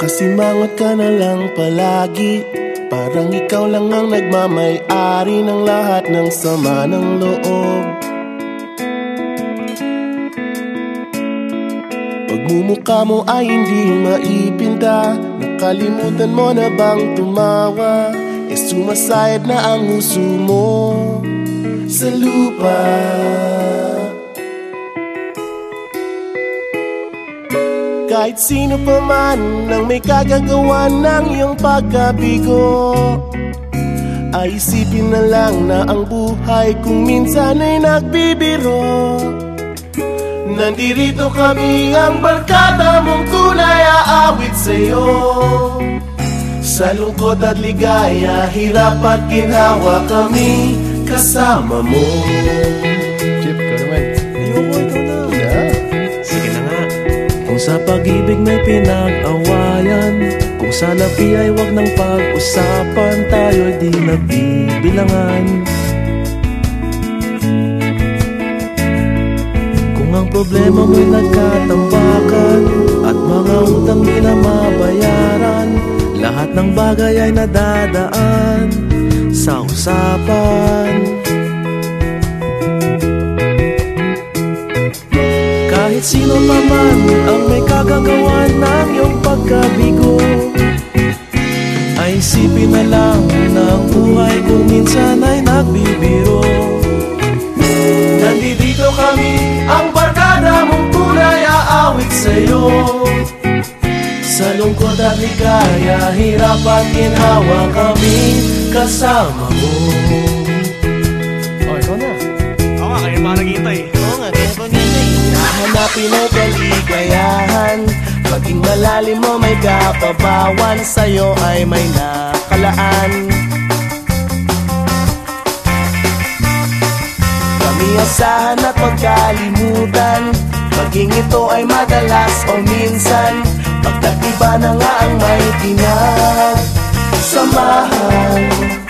Kasimangot ka na lang palagi. Parang ikaw lang ang nagmamay-ari ng lahat ng sama ng loob. Pagmumukha mo ay hindi maipinta. Nakalimutan mo na bang tumawa? E sumasayad na ang huso mo sa lupa Kahit sino pa man ang may kagagawa ng iyong pagkabigo Ay isipin na lang na ang buhay kung minsan ay nagbibiro. Nandirito kami ang barkada mong tunay aawit sa'yo. Sa lungkot at ligaya, hirap at ginhawa kami kasama mo sa pag-ibig may pinag-awayan. Kung sa labi ay wag nang pag-usapan Tayo'y di nagbibilangan. Kung ang problema mo'y nagkatambakan At mga utang di na mabayaran Lahat ng bagay ay nadadaan Sa usapan. Kahit sino pa man ang may kagagawa ng iyong pagkabigo. Ay isipin na lang ang buhay kung minsan ay nagbibiro. Nandito kami, ang barkada mong tunay aawit sa'yo. Sa lungkot at ligaya, hirap at ginhawa kami kasama mo Ang kaligayahan Maging malalim mo may kapabawan Sa'yo ay may nakalaan. Kami asahan at magkalimutan. Maging ito ay madalas o minsan. Pagtagiba na nga ang may pinagsamahan Kahit